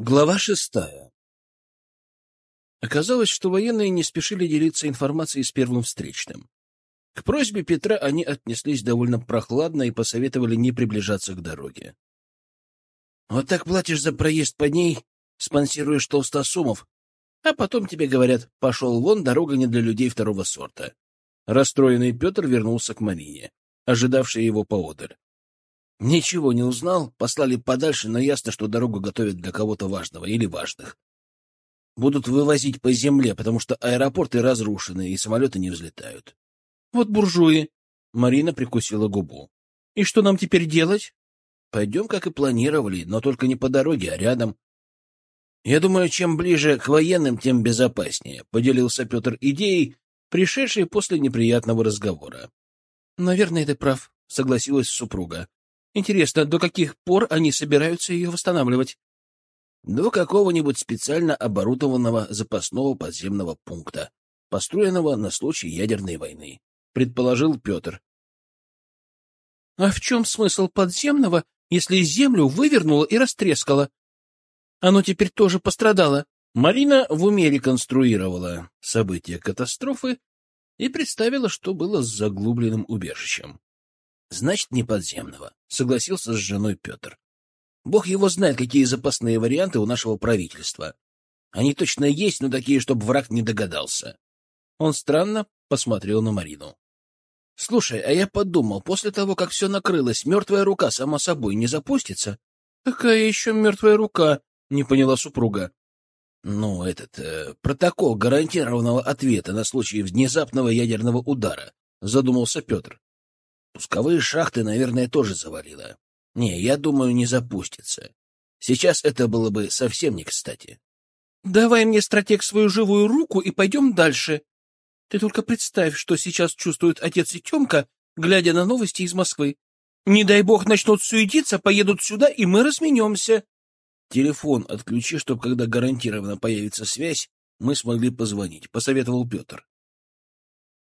Глава шестая. Оказалось, что военные не спешили делиться информацией с первым встречным. К просьбе Петра они отнеслись довольно прохладно и посоветовали не приближаться к дороге. — Вот так платишь за проезд по ней, спонсируешь толстосумов, а потом тебе говорят «пошел вон, дорога не для людей второго сорта». Расстроенный Петр вернулся к Марине, ожидавшей его поодаль. Ничего не узнал, послали подальше, но ясно, что дорогу готовят для кого-то важного или важных. Будут вывозить по земле, потому что аэропорты разрушены и самолеты не взлетают. Вот буржуи. Марина прикусила губу. И что нам теперь делать? Пойдем, как и планировали, но только не по дороге, а рядом. Я думаю, чем ближе к военным, тем безопаснее, поделился Петр идеей, пришедшей после неприятного разговора. Наверное, ты прав, согласилась супруга. Интересно, до каких пор они собираются ее восстанавливать? До какого-нибудь специально оборудованного запасного подземного пункта, построенного на случай ядерной войны, предположил Петр. А в чем смысл подземного, если землю вывернуло и растрескало? Оно теперь тоже пострадало. Марина в уме реконструировала события катастрофы и представила, что было с заглубленным убежищем. Значит, не подземного, согласился с женой Петр. Бог его знает, какие запасные варианты у нашего правительства. Они точно есть, но такие, чтобы враг не догадался. Он странно посмотрел на Марину. — Слушай, а я подумал, после того, как все накрылось, мертвая рука сама собой не запустится? — Какая еще мертвая рука? — не поняла супруга. — Ну, этот э, протокол гарантированного ответа на случай внезапного ядерного удара, — задумался Петр. Пусковые шахты, наверное, тоже завалило. Не, я думаю, не запустится. Сейчас это было бы совсем не кстати. — Давай мне, стратег, свою живую руку и пойдем дальше. Ты только представь, что сейчас чувствуют отец и Темка, глядя на новости из Москвы. Не дай бог начнут суетиться, поедут сюда, и мы разменемся. Телефон отключи, чтобы, когда гарантированно появится связь, мы смогли позвонить, — посоветовал Петр.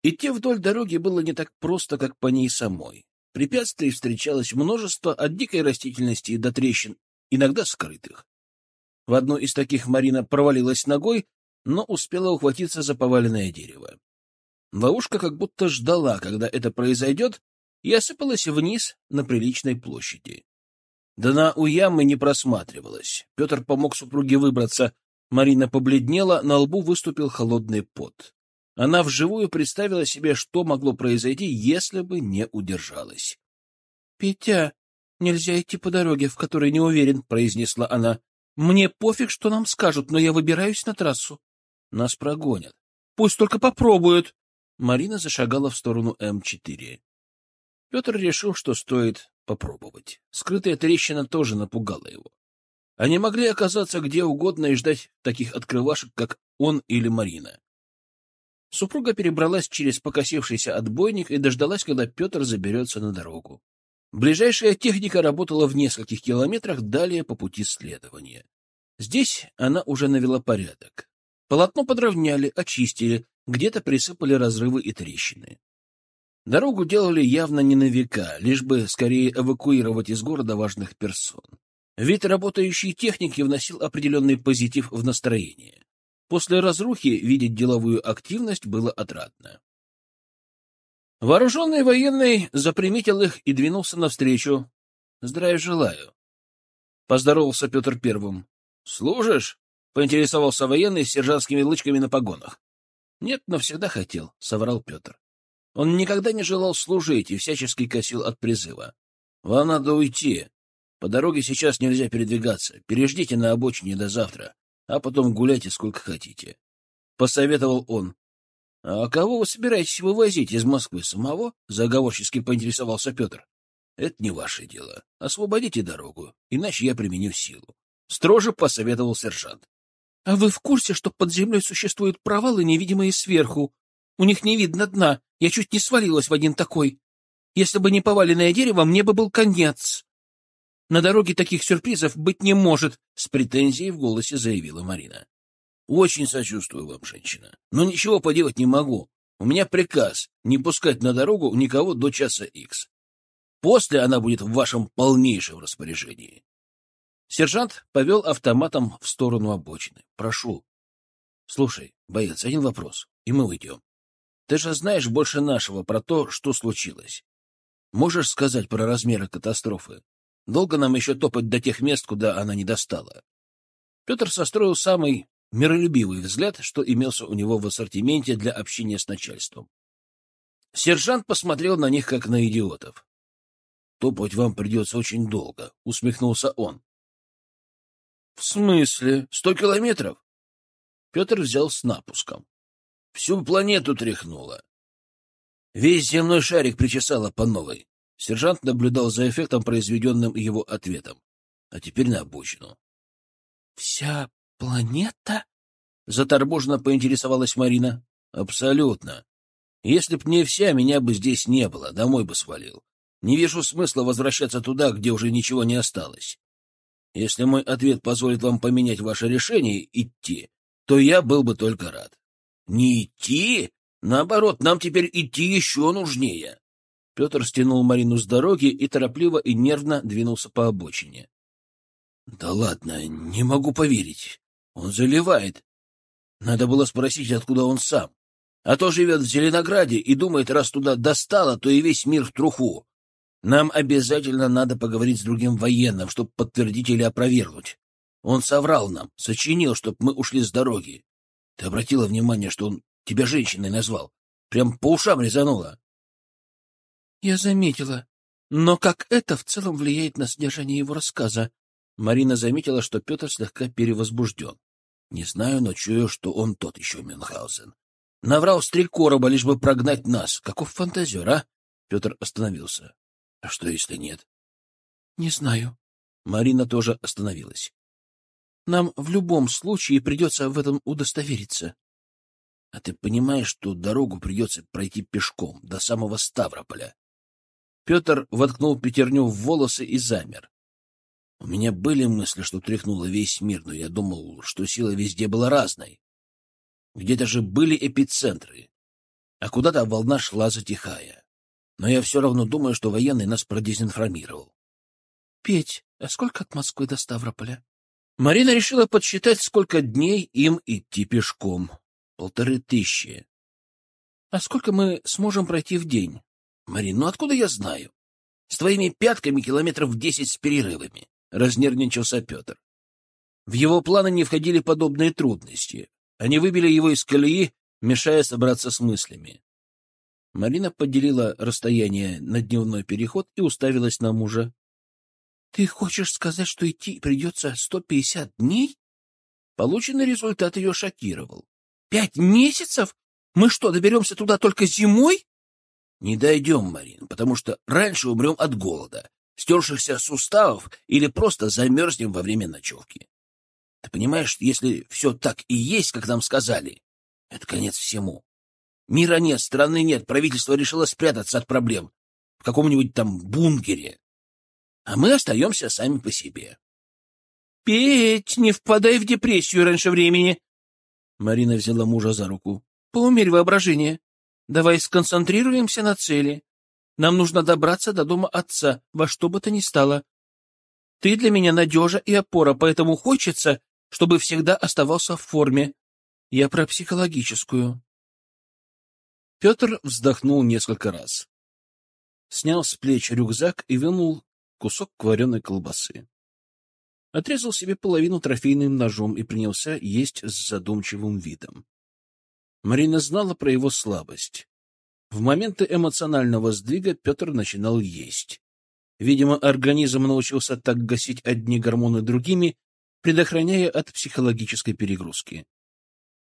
Идти вдоль дороги было не так просто, как по ней самой. Препятствий встречалось множество от дикой растительности до трещин, иногда скрытых. В одну из таких Марина провалилась ногой, но успела ухватиться за поваленное дерево. Ловушка как будто ждала, когда это произойдет, и осыпалась вниз на приличной площади. Дна у ямы не просматривалось. Петр помог супруге выбраться. Марина побледнела, на лбу выступил холодный пот. Она вживую представила себе, что могло произойти, если бы не удержалась. — Петя, нельзя идти по дороге, в которой не уверен, — произнесла она. — Мне пофиг, что нам скажут, но я выбираюсь на трассу. Нас прогонят. Пусть только попробуют. Марина зашагала в сторону М4. Петр решил, что стоит попробовать. Скрытая трещина тоже напугала его. Они могли оказаться где угодно и ждать таких открывашек, как он или Марина. Супруга перебралась через покосившийся отбойник и дождалась, когда Петр заберется на дорогу. Ближайшая техника работала в нескольких километрах далее по пути следования. Здесь она уже навела порядок. Полотно подровняли, очистили, где-то присыпали разрывы и трещины. Дорогу делали явно не на века, лишь бы скорее эвакуировать из города важных персон. Вид работающей техники вносил определенный позитив в настроение. После разрухи видеть деловую активность было отрадно. Вооруженный военный заприметил их и двинулся навстречу. — Здравия желаю. Поздоровался Петр Первым. — Служишь? — поинтересовался военный с сержантскими лычками на погонах. — Нет, но всегда хотел, — соврал Петр. Он никогда не желал служить и всячески косил от призыва. — Вам надо уйти. По дороге сейчас нельзя передвигаться. Переждите на обочине до завтра а потом гуляйте сколько хотите. Посоветовал он. — А кого вы собираетесь вывозить из Москвы самого? — заговорчески поинтересовался Петр. — Это не ваше дело. Освободите дорогу, иначе я применю силу. Строже посоветовал сержант. — А вы в курсе, что под землей существуют провалы, невидимые сверху? У них не видно дна. Я чуть не свалилась в один такой. Если бы не поваленное дерево, мне бы был конец. На дороге таких сюрпризов быть не может, — с претензией в голосе заявила Марина. — Очень сочувствую вам, женщина, но ничего поделать не могу. У меня приказ не пускать на дорогу никого до часа икс. После она будет в вашем полнейшем распоряжении. Сержант повел автоматом в сторону обочины. «Прошу». «Слушай, боец, один вопрос, и мы уйдем. Ты же знаешь больше нашего про то, что случилось. Можешь сказать про размеры катастрофы? Долго нам еще топать до тех мест, куда она не достала?» Петр состроил самый миролюбивый взгляд, что имелся у него в ассортименте для общения с начальством. Сержант посмотрел на них, как на идиотов. «Топать вам придется очень долго», — усмехнулся он. «В смысле? Сто километров?» Петр взял с напуском. «Всю планету тряхнуло. Весь земной шарик причесало по новой». Сержант наблюдал за эффектом, произведенным его ответом. А теперь на обочину. «Вся планета?» — заторможенно поинтересовалась Марина. «Абсолютно. Если б не вся, меня бы здесь не было, домой бы свалил. Не вижу смысла возвращаться туда, где уже ничего не осталось. Если мой ответ позволит вам поменять ваше решение идти, то я был бы только рад. Не идти? Наоборот, нам теперь идти еще нужнее. Петр стянул Марину с дороги и торопливо и нервно двинулся по обочине. — Да ладно, не могу поверить. Он заливает. Надо было спросить, откуда он сам. А то живет в Зеленограде и думает, раз туда достало, то и весь мир в труху. Нам обязательно надо поговорить с другим военным, чтобы подтвердить или опровергнуть. Он соврал нам, сочинил, чтобы мы ушли с дороги. Ты обратила внимание, что он тебя женщиной назвал? Прям по ушам резануло. Я заметила. Но как это в целом влияет на содержание его рассказа? Марина заметила, что Петр слегка перевозбужден. Не знаю, но чую, что он тот еще Мюнхгаузен. Наврал с три короба, лишь бы прогнать нас. Каков фантазер, а? Петр остановился. А что, если нет? Не знаю. Марина тоже остановилась. Нам в любом случае придется в этом удостовериться. А ты понимаешь, что дорогу придется пройти пешком до самого Ставрополя? Петр воткнул пятерню в волосы и замер. У меня были мысли, что тряхнуло весь мир, но я думал, что сила везде была разной. Где-то же были эпицентры, а куда-то волна шла затихая но я все равно думаю, что военный нас продезинформировал. — Петь, а сколько от Москвы до Ставрополя? Марина решила подсчитать, сколько дней им идти пешком. Полторы тысячи. — А сколько мы сможем пройти в день? — Марин, ну откуда я знаю? С твоими пятками километров десять с перерывами, — разнервничался Петр. В его планы не входили подобные трудности. Они выбили его из колеи, мешая собраться с мыслями. Марина поделила расстояние на дневной переход и уставилась на мужа. — Ты хочешь сказать, что идти придется сто пятьдесят дней? Полученный результат ее шокировал. — Пять месяцев? Мы что, доберемся туда только зимой? — Не дойдем, Марин, потому что раньше умрем от голода, стершихся суставов или просто замерзнем во время ночевки. Ты понимаешь, если все так и есть, как нам сказали, это конец всему. Мира нет, страны нет, правительство решило спрятаться от проблем в каком-нибудь там бункере. А мы остаемся сами по себе. — Петь, не впадай в депрессию раньше времени. Марина взяла мужа за руку. — Поумерь воображение. Давай сконцентрируемся на цели. Нам нужно добраться до дома отца, во что бы то ни стало. Ты для меня надежа и опора, поэтому хочется, чтобы всегда оставался в форме. Я про психологическую. Петр вздохнул несколько раз. Снял с плеч рюкзак и вынул кусок вареной колбасы. Отрезал себе половину трофейным ножом и принялся есть с задумчивым видом. Марина знала про его слабость. В моменты эмоционального сдвига Петр начинал есть. Видимо, организм научился так гасить одни гормоны другими, предохраняя от психологической перегрузки.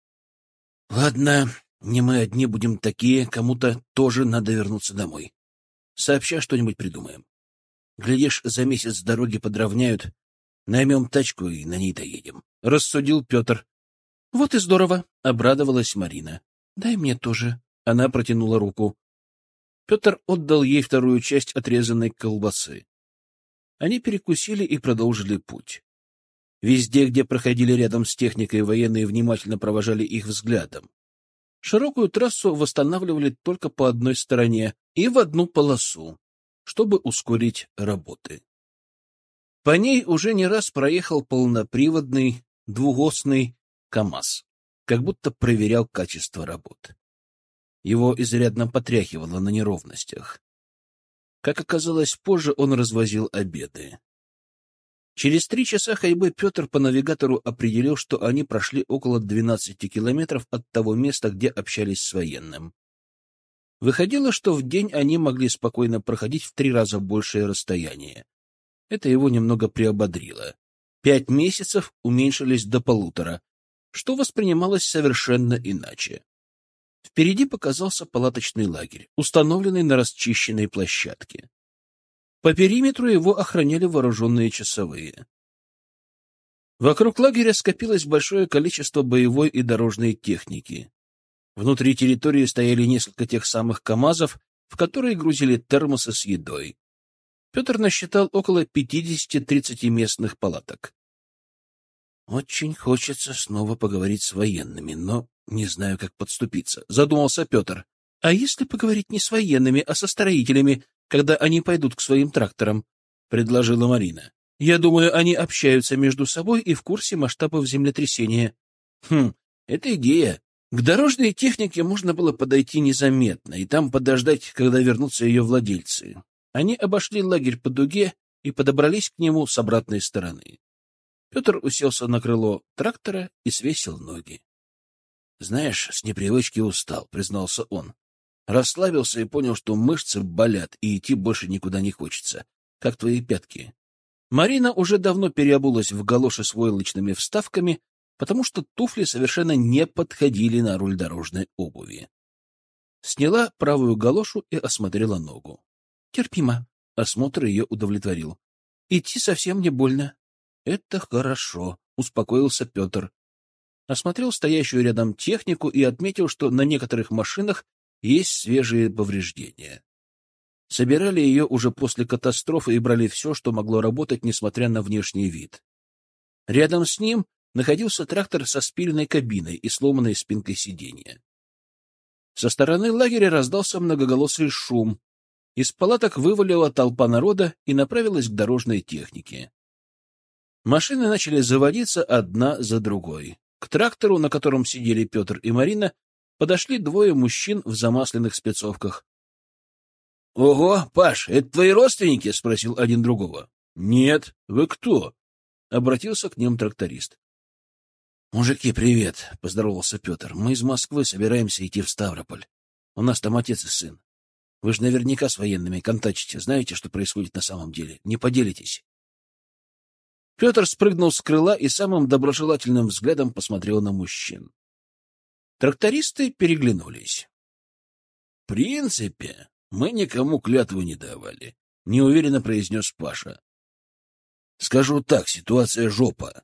— Ладно, не мы одни будем такие, кому-то тоже надо вернуться домой. Сообща что-нибудь придумаем. Глядишь, за месяц дороги подровняют, наймем тачку и на ней доедем. Рассудил Петр. Вот и здорово, обрадовалась Марина. Дай мне тоже. Она протянула руку. Петр отдал ей вторую часть отрезанной колбасы. Они перекусили и продолжили путь. Везде, где проходили рядом с техникой, военные внимательно провожали их взглядом. Широкую трассу восстанавливали только по одной стороне и в одну полосу, чтобы ускорить работы. По ней уже не раз проехал полноприводный двугосный КАМАЗ, как будто проверял качество работ. Его изрядно потряхивало на неровностях. Как оказалось, позже он развозил обеды. Через три часа ходьбы Петр по навигатору определил, что они прошли около 12 километров от того места, где общались с военным. Выходило, что в день они могли спокойно проходить в три раза большее расстояние. Это его немного приободрило. Пять месяцев уменьшились до полутора, что воспринималось совершенно иначе. Впереди показался палаточный лагерь, установленный на расчищенной площадке. По периметру его охраняли вооруженные часовые. Вокруг лагеря скопилось большое количество боевой и дорожной техники. Внутри территории стояли несколько тех самых КАМАЗов, в которые грузили термосы с едой. Петр насчитал около 50-30 местных палаток. Очень хочется снова поговорить с военными, но не знаю, как подступиться. Задумался Петр. А если поговорить не с военными, а со строителями, когда они пойдут к своим тракторам? Предложила Марина. Я думаю, они общаются между собой и в курсе масштабов землетрясения. Хм, это идея. К дорожной технике можно было подойти незаметно и там подождать, когда вернутся ее владельцы. Они обошли лагерь по дуге и подобрались к нему с обратной стороны. Петр уселся на крыло трактора и свесил ноги. — Знаешь, с непривычки устал, — признался он. Расслабился и понял, что мышцы болят, и идти больше никуда не хочется, как твои пятки. Марина уже давно переобулась в галоши с войлочными вставками, потому что туфли совершенно не подходили на руль дорожной обуви. Сняла правую галошу и осмотрела ногу. Терпимо. Осмотр ее удовлетворил. Идти совсем не больно. Это хорошо, успокоился Петр. Осмотрел стоящую рядом технику и отметил, что на некоторых машинах есть свежие повреждения. Собирали ее уже после катастрофы и брали все, что могло работать, несмотря на внешний вид. Рядом с ним находился трактор со спиленной кабиной и сломанной спинкой сиденья. Со стороны лагеря раздался многоголосый шум, из палаток вывалила толпа народа и направилась к дорожной технике. Машины начали заводиться одна за другой. К трактору, на котором сидели Петр и Марина, подошли двое мужчин в замасленных спецовках. — Ого, Паш, это твои родственники? — спросил один другого. — Нет. Вы кто? — обратился к ним тракторист. — Мужики, привет, — поздоровался Петр. — Мы из Москвы собираемся идти в Ставрополь. У нас там отец и сын. Вы же наверняка с военными контачите, знаете, что происходит на самом деле. Не поделитесь. Петр спрыгнул с крыла и самым доброжелательным взглядом посмотрел на мужчин. Трактористы переглянулись. — В принципе, мы никому клятву не давали, — неуверенно произнес Паша. — Скажу так, ситуация жопа.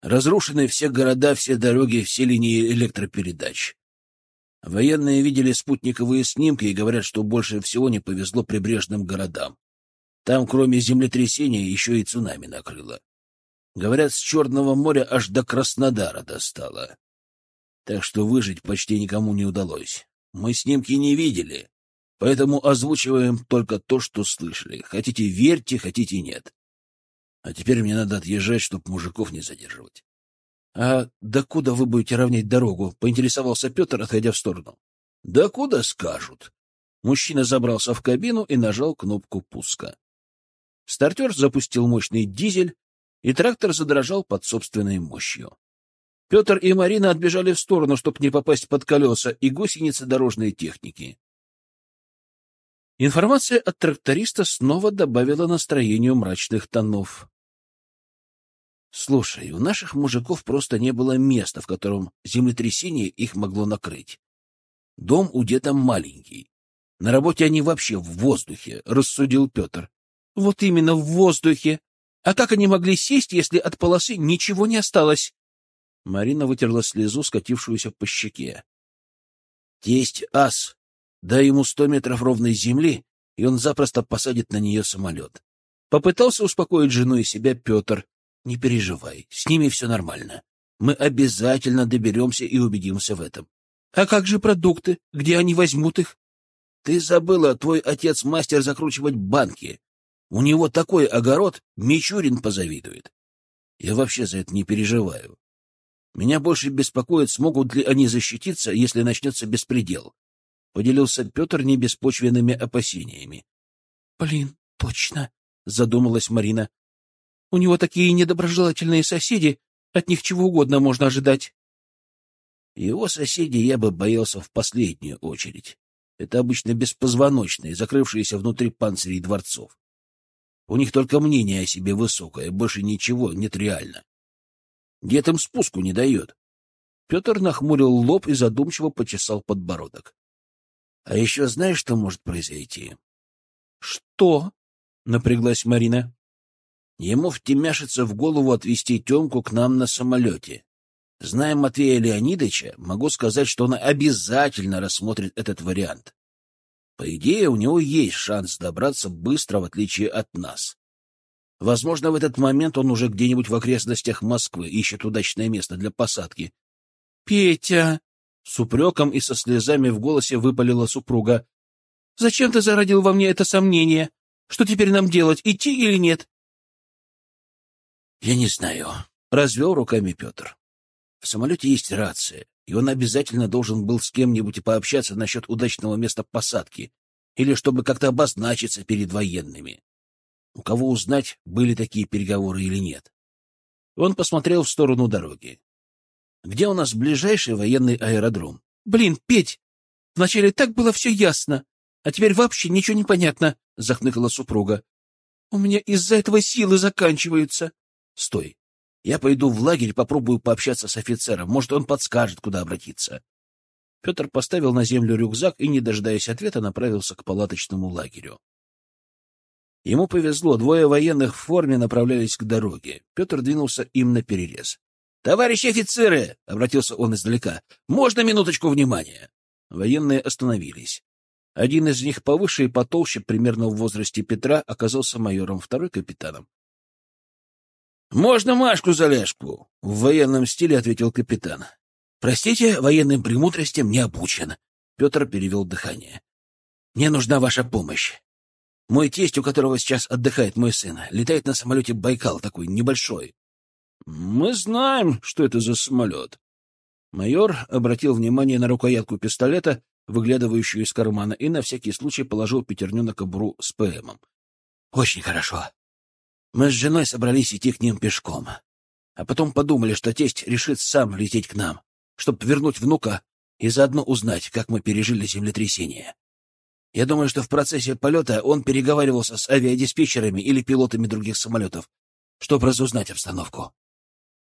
Разрушены все города, все дороги, все линии электропередач. Военные видели спутниковые снимки и говорят, что больше всего не повезло прибрежным городам. Там, кроме землетрясения, еще и цунами накрыло. Говорят, с Черного моря аж до Краснодара достало. Так что выжить почти никому не удалось. Мы снимки не видели, поэтому озвучиваем только то, что слышали. Хотите — верьте, хотите — нет. А теперь мне надо отъезжать, чтобы мужиков не задерживать. — А докуда вы будете равнять дорогу? — поинтересовался Петр, отходя в сторону. — Докуда скажут. Мужчина забрался в кабину и нажал кнопку пуска. Стартер запустил мощный дизель, и трактор задрожал под собственной мощью. Петр и Марина отбежали в сторону, чтобы не попасть под колеса и гусеницы дорожной техники. Информация от тракториста снова добавила настроению мрачных тонов. Слушай, у наших мужиков просто не было места, в котором землетрясение их могло накрыть. Дом у деда маленький. На работе они вообще в воздухе, — рассудил Петр. — Вот именно в воздухе. А как они могли сесть, если от полосы ничего не осталось? Марина вытерла слезу, скатившуюся по щеке. — Тесть ас. Дай ему сто метров ровной земли, и он запросто посадит на нее самолет. Попытался успокоить жену и себя Петр, не переживай, с ними все нормально. Мы обязательно доберемся и убедимся в этом. А как же продукты? Где они возьмут их? Ты забыла, твой отец мастер закручивать банки. У него такой огород, Мичурин позавидует. Я вообще за это не переживаю. Меня больше беспокоит, смогут ли они защититься, если начнется беспредел. Поделился Петр небеспочвенными опасениями. — Блин, точно, — задумалась Марина. — У него такие недоброжелательные соседи, от них чего угодно можно ожидать. Его соседи я бы боялся в последнюю очередь. Это обычно беспозвоночные, закрывшиеся внутри панцирей дворцов. У них только мнение о себе высокое, больше ничего нет реально. Дед им спуску не дает. Петр нахмурил лоб и задумчиво почесал подбородок. — А еще знаешь, что может произойти? — Что? — напряглась Марина. — Ему втемяшится в голову отвезти Темку к нам на самолете. Зная Матвея Леонидовича, могу сказать, что он обязательно рассмотрит этот вариант. По идее, у него есть шанс добраться быстро, в отличие от нас. Возможно, в этот момент он уже где-нибудь в окрестностях Москвы ищет удачное место для посадки. «Петя!» — с упреком и со слезами в голосе выпалила супруга. «Зачем ты зародил во мне это сомнение? Что теперь нам делать, идти или нет?» «Я не знаю», — развел руками Петр. «В самолете есть рация и он обязательно должен был с кем-нибудь пообщаться насчет удачного места посадки или чтобы как-то обозначиться перед военными. У кого узнать, были такие переговоры или нет. Он посмотрел в сторону дороги. «Где у нас ближайший военный аэродром?» «Блин, Петь, вначале так было все ясно, а теперь вообще ничего не понятно», — захныкала супруга. «У меня из-за этого силы заканчиваются». «Стой. Я пойду в лагерь, попробую пообщаться с офицером. Может, он подскажет, куда обратиться. Петр поставил на землю рюкзак и, не дожидаясь ответа, направился к палаточному лагерю. Ему повезло, двое военных в форме направлялись к дороге. Петр двинулся им на перерез. — Товарищи офицеры! — обратился он издалека. — Можно минуточку внимания? Военные остановились. Один из них повыше и потолще, примерно в возрасте Петра, оказался майором, второй — капитаном. «Можно Машку за ляжку?» — в военном стиле ответил капитан. «Простите, военным премудростям не обучен». Петр перевел дыхание. «Мне нужна ваша помощь. Мой тесть, у которого сейчас отдыхает мой сын, летает на самолете «Байкал», такой небольшой». «Мы знаем, что это за самолет». Майор обратил внимание на рукоятку пистолета, выглядывающую из кармана, и на всякий случай положил пятерню на кобуру с ПМом. «Очень хорошо. Мы с женой собрались идти к ним пешком. А потом подумали, что тесть решит сам лететь к нам, чтобы вернуть внука и заодно узнать, как мы пережили землетрясение. Я думаю, что в процессе полета он переговаривался с авиадиспетчерами или пилотами других самолетов, чтобы разузнать обстановку.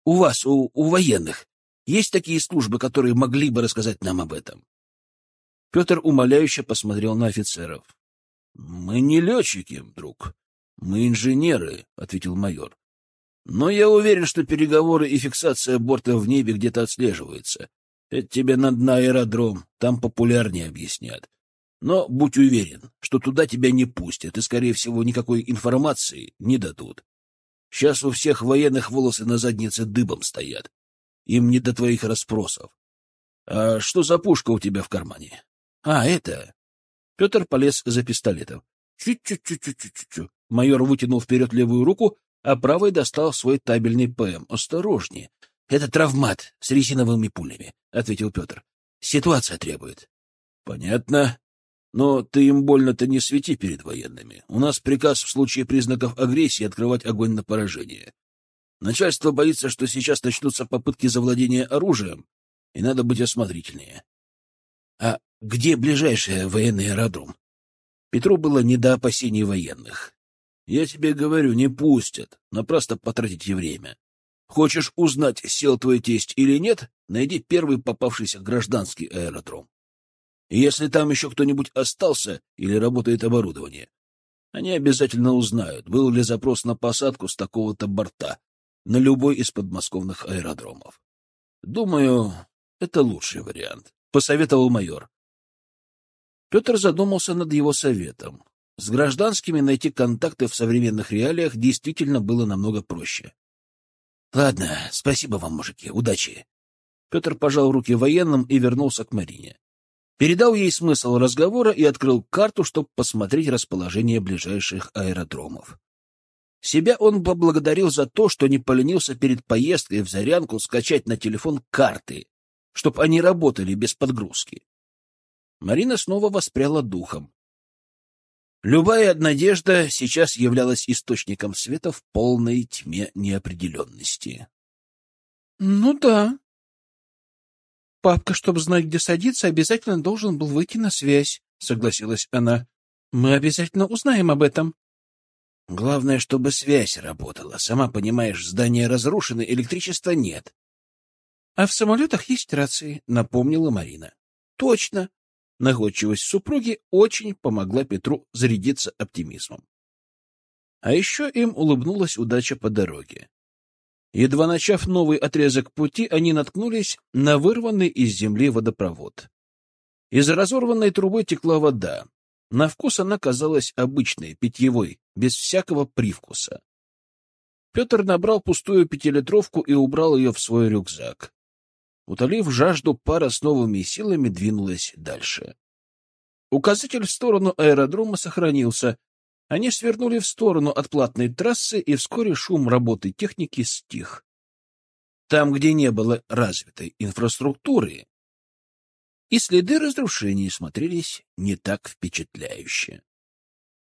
У вас, у, у военных, есть такие службы, которые могли бы рассказать нам об этом? Петр умоляюще посмотрел на офицеров. — Мы не летчики, друг. «Мы инженеры», — ответил майор. «Но я уверен, что переговоры и фиксация борта в небе где-то отслеживаются. Это тебе надо на аэродром, там популярнее объяснят. Но будь уверен, что туда тебя не пустят, и, скорее всего, никакой информации не дадут. Сейчас у всех военных волосы на заднице дыбом стоят. Им не до твоих расспросов. А что за пушка у тебя в кармане? А, это... Петр полез за пистолетом. Чу-чу-чу-чу-чу-чу. Майор вытянул вперед левую руку, а правой достал свой табельный ПМ. «Осторожнее. Это травмат с резиновыми пулями», — ответил Петр. «Ситуация требует». «Понятно. Но ты им больно-то не свети перед военными. У нас приказ в случае признаков агрессии открывать огонь на поражение. Начальство боится, что сейчас начнутся попытки завладения оружием, и надо быть осмотрительнее». «А где ближайший военный аэродром?» Петру было не до опасений военных. Я тебе говорю, не пустят. Напрасно потратите время. Хочешь узнать, сел твой тесть или нет, найди первый попавшийся гражданский аэродром. Если там еще кто-нибудь остался или работает оборудование, они обязательно узнают, был ли запрос на посадку с такого-то борта на любой из подмосковных аэродромов. Думаю, это лучший вариант, — посоветовал майор. Петр задумался над его советом. С гражданскими найти контакты в современных реалиях действительно было намного проще. — Ладно, спасибо вам, мужики, удачи. Петр пожал руки военным и вернулся к Марине. Передал ей смысл разговора и открыл карту, чтобы посмотреть расположение ближайших аэродромов. Себя он поблагодарил за то, что не поленился перед поездкой в Зарянку скачать на телефон карты, чтобы они работали без подгрузки. Марина снова воспряла духом. Любая надежда сейчас являлась источником света в полной тьме неопределенности. — Ну да. Папка, чтобы знать, где садиться, обязательно должен был выйти на связь, — согласилась она. — Мы обязательно узнаем об этом. — Главное, чтобы связь работала. Сама понимаешь, здание разрушено, электричества нет. — А в самолетах есть рации, — напомнила Марина. — Точно. Находчивость супруги очень помогла Петру зарядиться оптимизмом. А еще им улыбнулась удача по дороге. Едва начав новый отрезок пути, они наткнулись на вырванный из земли водопровод. Из разорванной трубы текла вода. На вкус она казалась обычной, питьевой, без всякого привкуса. Петр набрал пустую пятилитровку и убрал ее в свой рюкзак. Утолив жажду, пара с новыми силами двинулась дальше. Указатель в сторону аэродрома сохранился. Они свернули в сторону от платной трассы, и вскоре шум работы техники стих. Там, где не было развитой инфраструктуры, и следы разрушений смотрелись не так впечатляюще.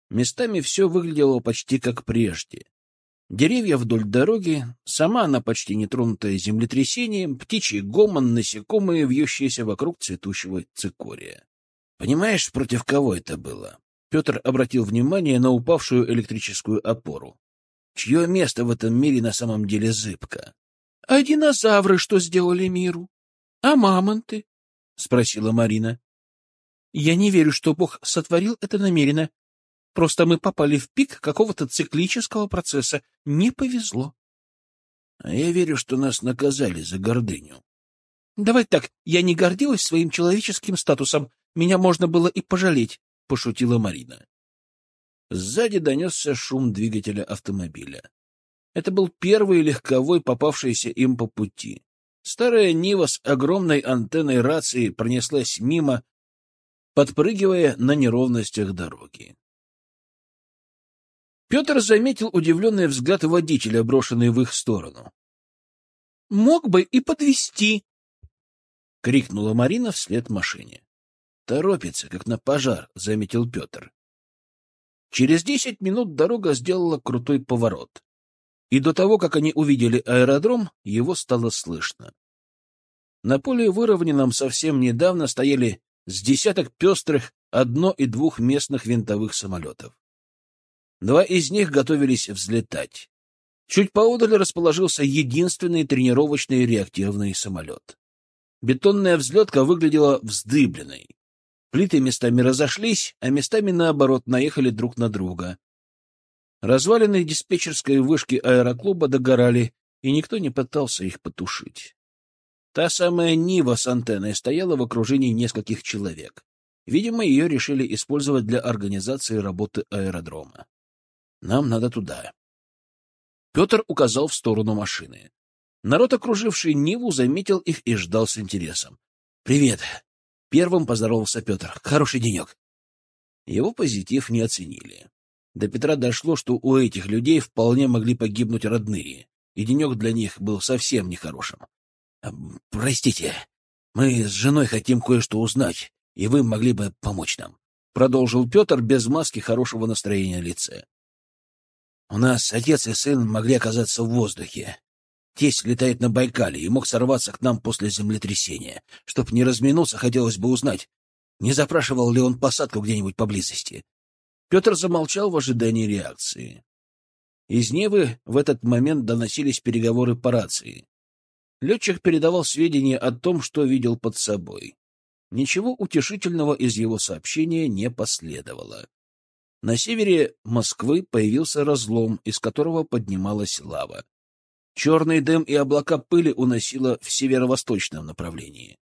Местами все выглядело почти как прежде. Деревья вдоль дороги, сама она почти нетронутая землетрясением, птичий гомон, насекомые, вьющиеся вокруг цветущего цикория. Понимаешь, против кого это было? Петр обратил внимание на упавшую электрическую опору. Чье место в этом мире на самом деле зыбко? — А динозавры что сделали миру? А мамонты? — спросила Марина. — Я не верю, что Бог сотворил это намеренно. Просто мы попали в пик какого-то циклического процесса. Не повезло. А я верю, что нас наказали за гордыню. Давай так, я не гордилась своим человеческим статусом. Меня можно было и пожалеть, — пошутила Марина. Сзади донесся шум двигателя автомобиля. Это был первый легковой, попавшийся им по пути. Старая Нива с огромной антенной рации пронеслась мимо, подпрыгивая на неровностях дороги. Петр заметил удивленный взгляд водителя, брошенный в их сторону. — Мог бы и подвести, крикнула Марина вслед машине. — Торопится, как на пожар, — заметил Петр. Через десять минут дорога сделала крутой поворот. И до того, как они увидели аэродром, его стало слышно. На поле выровненном совсем недавно стояли с десяток пестрых одно- и двухместных винтовых самолетов. Два из них готовились взлетать. Чуть поодаль расположился единственный тренировочный реактивный самолет. Бетонная взлетка выглядела вздыбленной. Плиты местами разошлись, а местами, наоборот, наехали друг на друга. Развалины диспетчерской вышки аэроклуба догорали, и никто не пытался их потушить. Та самая Нива с антенной стояла в окружении нескольких человек. Видимо, ее решили использовать для организации работы аэродрома. Нам надо туда. Петр указал в сторону машины. Народ, окруживший Ниву, заметил их и ждал с интересом. — Привет! — первым поздоровался Петр. — Хороший денек. Его позитив не оценили. До Петра дошло, что у этих людей вполне могли погибнуть родные, и денек для них был совсем нехорошим. — Простите, мы с женой хотим кое-что узнать, и вы могли бы помочь нам, — продолжил Петр без маски хорошего настроения на лице. У нас отец и сын могли оказаться в воздухе. Тесть летает на Байкале и мог сорваться к нам после землетрясения. Чтоб не разминуться, хотелось бы узнать, не запрашивал ли он посадку где-нибудь поблизости. Петр замолчал в ожидании реакции. Из Невы в этот момент доносились переговоры по рации. Летчик передавал сведения о том, что видел под собой. Ничего утешительного из его сообщения не последовало. На севере Москвы появился разлом, из которого поднималась лава. Черный дым и облака пыли уносило в северо-восточном направлении.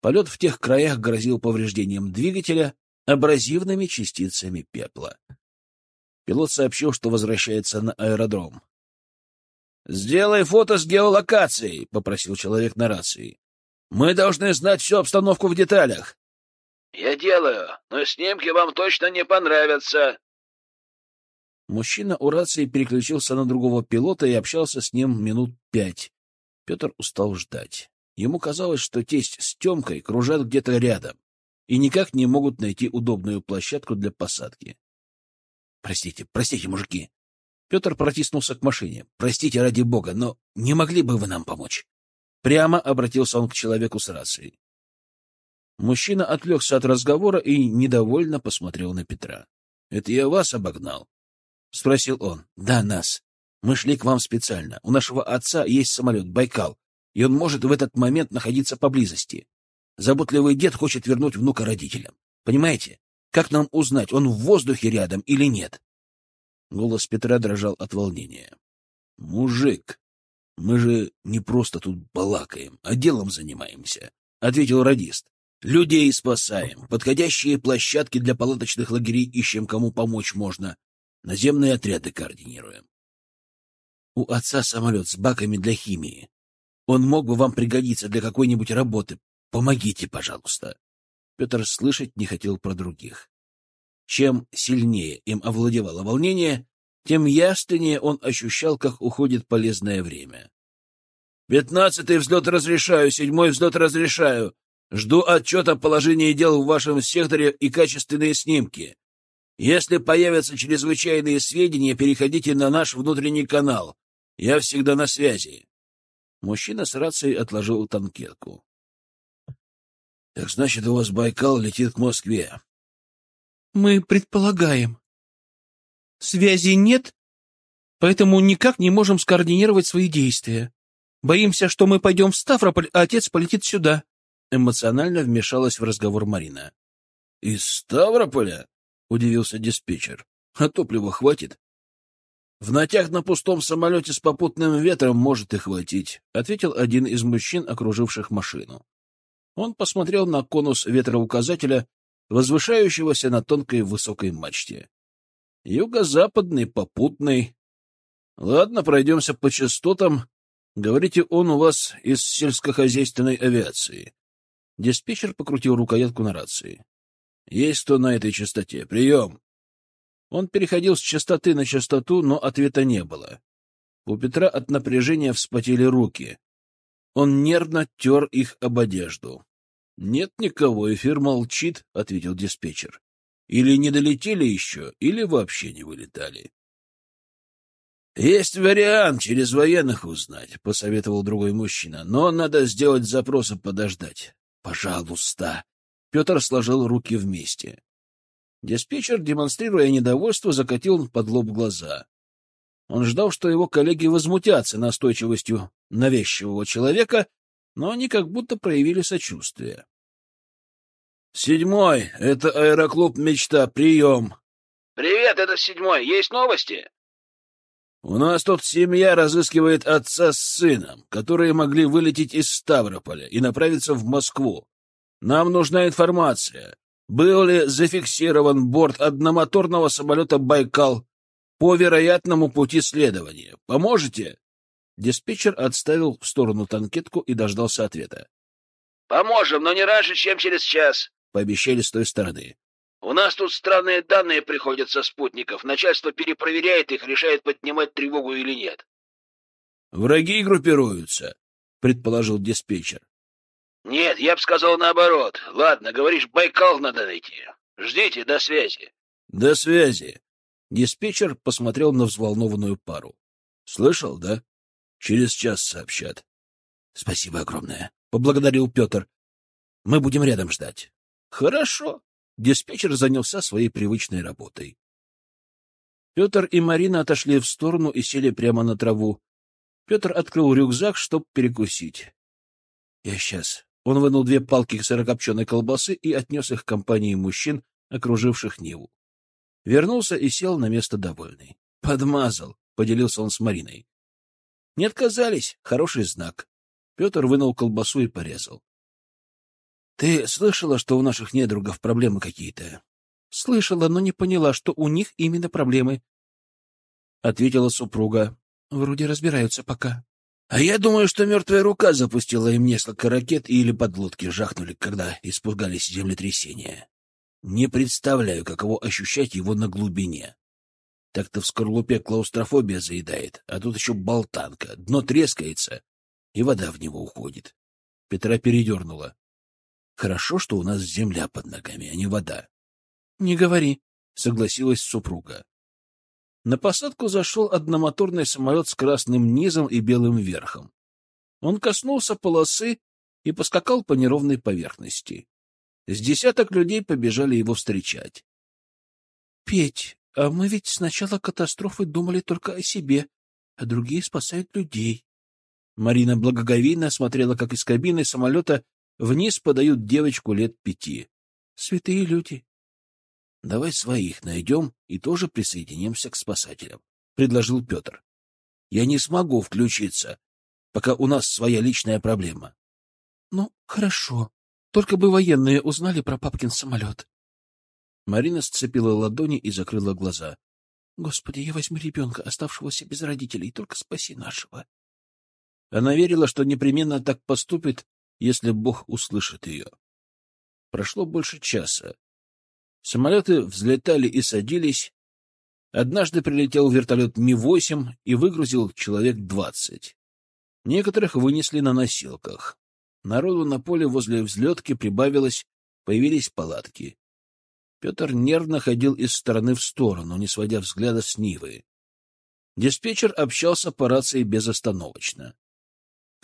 Полет в тех краях грозил повреждением двигателя абразивными частицами пепла. Пилот сообщил, что возвращается на аэродром. «Сделай фото с геолокацией», — попросил человек на рации. «Мы должны знать всю обстановку в деталях». Я делаю, но снимки вам точно не понравятся. Мужчина у рации переключился на другого пилота и общался с ним минут пять. Петр устал ждать. Ему казалось, что тесть с Темкой кружат где-то рядом и никак не могут найти удобную площадку для посадки. — Простите, простите, мужики. Петр протиснулся к машине. — Простите, ради бога, но не могли бы вы нам помочь? Прямо обратился он к человеку с рацией. Мужчина отвлекся от разговора и недовольно посмотрел на Петра. — Это я вас обогнал? — спросил он. — Да, нас. Мы шли к вам специально. У нашего отца есть самолет «Байкал», и он может в этот момент находиться поблизости. Заботливый дед хочет вернуть внука родителям. Понимаете? Как нам узнать, он в воздухе рядом или нет? Голос Петра дрожал от волнения. — Мужик, мы же не просто тут балакаем, а делом занимаемся, — ответил радист. — Людей спасаем, подходящие площадки для палаточных лагерей ищем, кому помочь можно. Наземные отряды координируем. У отца самолет с баками для химии. Он мог бы вам пригодиться для какой-нибудь работы. Помогите, пожалуйста. Петр слышать не хотел про других. Чем сильнее им овладевало волнение, тем яснее он ощущал, как уходит полезное время. «Пятнадцатый взлет разрешаю, седьмой взлет разрешаю. Жду отчета о положении дел в вашем секторе и качественные снимки. Если появятся чрезвычайные сведения, переходите на наш внутренний канал. Я всегда на связи. Мужчина с рацией отложил танкетку. — Так значит, у вас Байкал летит к Москве? — Мы предполагаем. Связи нет, поэтому никак не можем скоординировать свои действия. Боимся, что мы пойдем в Ставрополь, а отец полетит сюда. Эмоционально вмешалась в разговор Марина. — Из Ставрополя? — удивился диспетчер. — А топлива хватит? В натяг на пустом самолете с попутным ветром может и хватить, — ответил один из мужчин, окруживших машину. Он посмотрел на конус ветроуказателя, возвышающегося на тонкой высокой мачте. Юго-западный, попутный. Ладно, пройдемся по частотам. Говорите, он у вас из сельскохозяйственной авиации. Диспетчер покрутил рукоятку на рации. Есть кто на этой частоте? Прием! Он переходил с частоты на частоту, но ответа не было. У Петра от напряжения вспотели руки. Он нервно тер их об одежду. — Нет никого, эфир молчит, — ответил диспетчер. — Или не долетели еще, или вообще не вылетали. — Есть вариант через военных узнать, — посоветовал другой мужчина, — но надо сделать запрос и подождать. — Пожалуйста. Петр сложил руки вместе. Диспетчер, демонстрируя недовольство, закатил под лоб глаза. Он ждал, что его коллеги возмутятся настойчивостью навязчивого человека, но они как будто проявили сочувствие. «Седьмой — это аэроклуб «Мечта». Прием!» «Привет, это седьмой. Есть новости?» «У нас тут семья разыскивает отца с сыном, которые могли вылететь из Ставрополя и направиться в Москву. Нам нужна информация. Был ли зафиксирован борт одномоторного самолета «Байкал» по вероятному пути следования? Поможете? Диспетчер отставил в сторону танкетку и дождался ответа. — Поможем, но не раньше, чем через час, — пообещали с той стороны. — У нас тут странные данные приходят со спутников. Начальство перепроверяет их, решает, поднимать тревогу или нет. — Враги группируются, — предположил диспетчер. Нет, я бы сказал наоборот. Ладно, говоришь, Байкал надо найти. Ждите, до связи. До связи. Диспетчер посмотрел на взволнованную пару. Слышал, да? Через час сообщат. Спасибо огромное. Поблагодарил Петр. Мы будем рядом ждать. Хорошо. Диспетчер занялся своей привычной работой. Петр и Марина отошли в сторону и сели прямо на траву. Петр открыл рюкзак, чтобы перекусить. — Я сейчас. Он вынул две палки сырокопченой колбасы и отнес их компании мужчин, окруживших Ниву. Вернулся и сел на место довольный. «Подмазал», — поделился он с Мариной. «Не отказались. Хороший знак». Петр вынул колбасу и порезал. «Ты слышала, что у наших недругов проблемы какие-то?» «Слышала, но не поняла, что у них именно проблемы», — ответила супруга. «Вроде разбираются пока». А я думаю, что мертвая рука запустила им несколько ракет или подлодки жахнули, когда испугались землетрясения. Не представляю, каково ощущать его на глубине. Так-то в скорлупе клаустрофобия заедает, а тут еще болтанка, дно трескается, и вода в него уходит. Петра передернула. Хорошо, что у нас земля под ногами, а не вода. — Не говори, — согласилась супруга. На посадку зашел одномоторный самолет с красным низом и белым верхом. Он коснулся полосы и поскакал по неровной поверхности. С десяток людей побежали его встречать. — Петь, а мы ведь с начала катастрофы думали только о себе, а другие спасают людей. Марина благоговейно смотрела, как из кабины самолета вниз подают девочку лет пяти. — Святые люди. Давай своих найдем и тоже присоединимся к спасателям, — предложил Петр. — Я не смогу включиться, пока у нас своя личная проблема. — Ну, хорошо. Только бы военные узнали про папкин самолет. Марина сцепила ладони и закрыла глаза. — Господи, я возьму ребенка, оставшегося без родителей, только спаси нашего. Она верила, что непременно так поступит, если Бог услышит ее. Прошло больше часа. Самолеты взлетали и садились. Однажды прилетел вертолет Ми-8 и выгрузил человек двадцать. Некоторых вынесли на носилках. Народу на поле возле взлетки прибавилось, появились палатки. Петр нервно ходил из стороны в сторону, не сводя взгляда с Нивы. Диспетчер общался по рации безостановочно.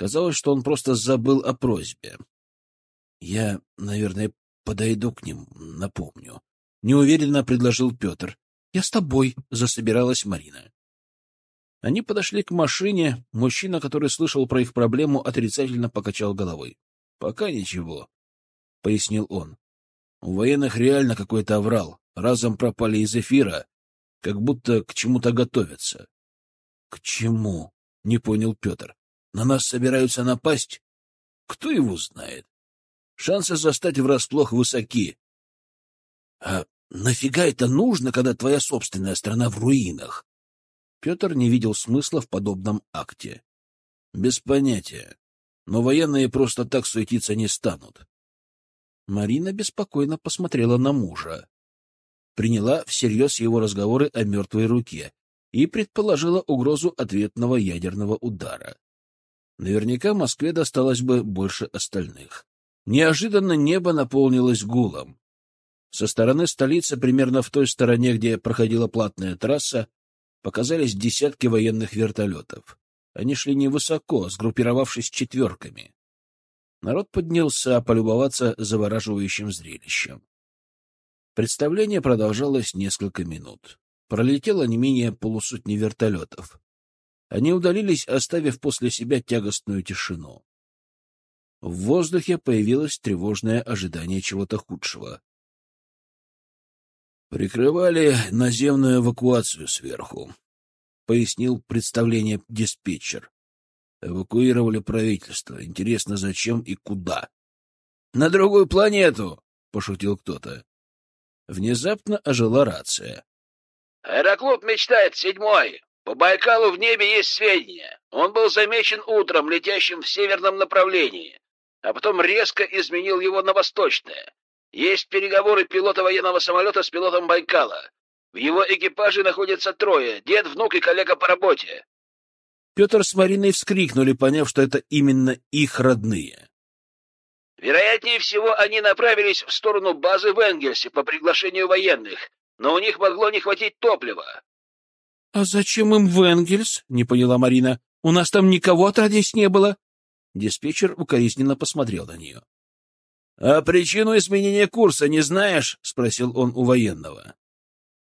Казалось, что он просто забыл о просьбе. Я, наверное, подойду к ним, напомню. — неуверенно предложил Петр. — Я с тобой, — засобиралась Марина. Они подошли к машине. Мужчина, который слышал про их проблему, отрицательно покачал головой. — Пока ничего, — пояснил он. — У военных реально какой-то оврал. Разом пропали из эфира, как будто к чему-то готовятся. — К чему? — не понял Петр. — На нас собираются напасть? Кто его знает? Шансы застать врасплох высоки. А нафига это нужно, когда твоя собственная страна в руинах? Петр не видел смысла в подобном акте. Без понятия. Но военные просто так суетиться не станут. Марина беспокойно посмотрела на мужа. Приняла всерьез его разговоры о мертвой руке и предположила угрозу ответного ядерного удара. Наверняка Москве досталось бы больше остальных. Неожиданно небо наполнилось гулом. Со стороны столицы, примерно в той стороне, где проходила платная трасса, показались десятки военных вертолетов. Они шли невысоко, сгруппировавшись четверками. Народ поднялся полюбоваться завораживающим зрелищем. Представление продолжалось несколько минут. Пролетело не менее полусотни вертолетов. Они удалились, оставив после себя тягостную тишину. В воздухе появилось тревожное ожидание чего-то худшего. Прикрывали наземную эвакуацию сверху, — пояснил представление диспетчер. Эвакуировали правительство. Интересно, зачем и куда? — На другую планету, — пошутил кто-то. Внезапно ожила рация. — Аэроклуб мечтает седьмой. По Байкалу в небе есть сведения. Он был замечен утром, летящим в северном направлении, а потом резко изменил его на восточное. Есть переговоры пилота военного самолета с пилотом Байкала. В его экипаже находятся трое — дед, внук и коллега по работе. Петр с Мариной вскрикнули, поняв, что это именно их родные. Вероятнее всего, они направились в сторону базы в Энгельсе по приглашению военных, но у них могло не хватить топлива. — А зачем им в Энгельс? — не поняла Марина. — У нас там никого отродясь не было. Диспетчер укоризненно посмотрел на нее. «А причину изменения курса не знаешь?» — спросил он у военного.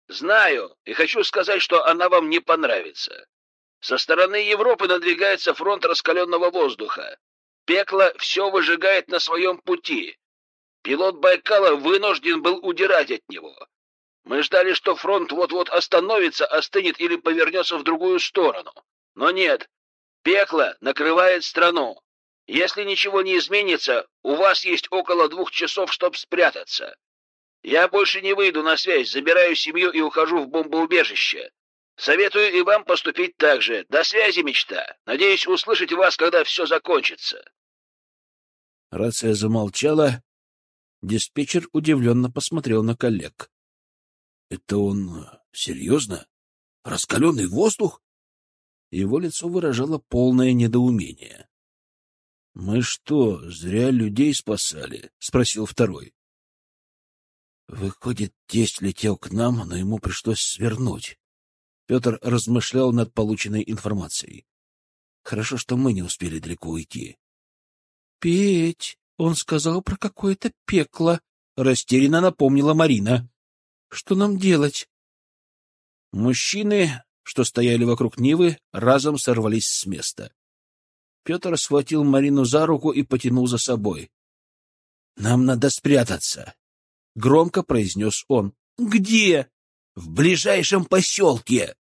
«Знаю, и хочу сказать, что она вам не понравится. Со стороны Европы надвигается фронт раскаленного воздуха. Пекло все выжигает на своем пути. Пилот Байкала вынужден был удирать от него. Мы ждали, что фронт вот-вот остановится, остынет или повернется в другую сторону. Но нет, пекло накрывает страну. Если ничего не изменится, у вас есть около двух часов, чтобы спрятаться. Я больше не выйду на связь, забираю семью и ухожу в бомбоубежище. Советую и вам поступить так же. До связи, мечта. Надеюсь услышать вас, когда все закончится. Рация замолчала. Диспетчер удивленно посмотрел на коллег. — Это он серьезно? Раскаленный воздух? Его лицо выражало полное недоумение. — Мы что, зря людей спасали? — спросил второй. — Выходит, тесть летел к нам, но ему пришлось свернуть. Петр размышлял над полученной информацией. Хорошо, что мы не успели далеко уйти. — Петь, он сказал про какое-то пекло, — растерянно напомнила Марина. — Что нам делать? Мужчины что стояли вокруг Нивы, разом сорвались с места. Петр схватил Марину за руку и потянул за собой. — Нам надо спрятаться, — громко произнес он. — Где? — В ближайшем поселке.